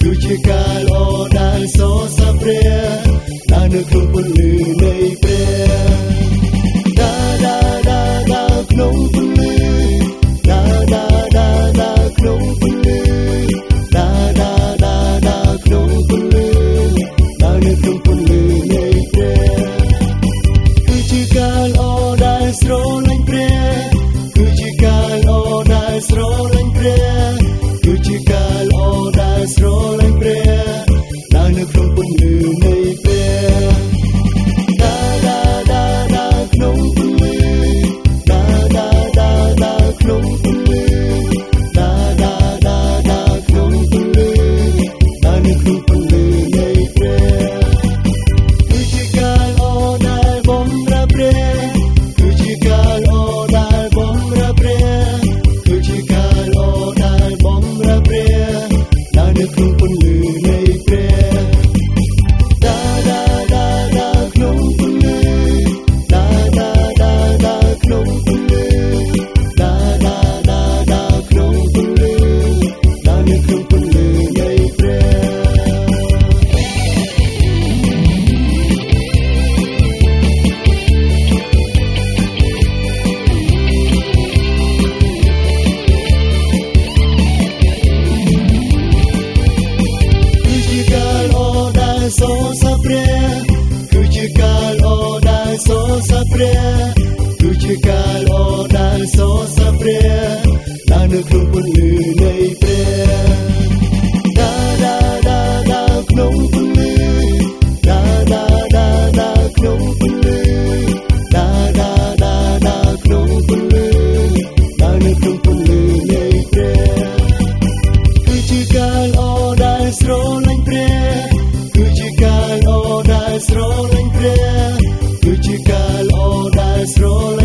គឺជាការល្អដែលសរសើរព្រះដែលនៅក្នុងពន្លឺនៃព្រះដាដាដាដាក្នុងពន្លឺដាដាដាដាក្នុងពន្លឺដាដាដាដាក្នុងពន្លឺដែលនៅក្នុងពន្លឺនៃព្រះគឺជាការល្អដែលស្រឡាញ់ គឺជាការល្អដែលសរសើរព្រះគឺជាការល្អដែលសរសើរព្រះដែលនៅក្នុងពន្លឺនៃព្រះដាដាដាដាក្នុងពន្លឺដាដាដាដាក្នុងពន្លឺដាដាដាដាក្នុងពន្លឺដែលនៅក្នុងពន្លឺនៃព្រះ all that's rolling clear. Physical all that's rolling.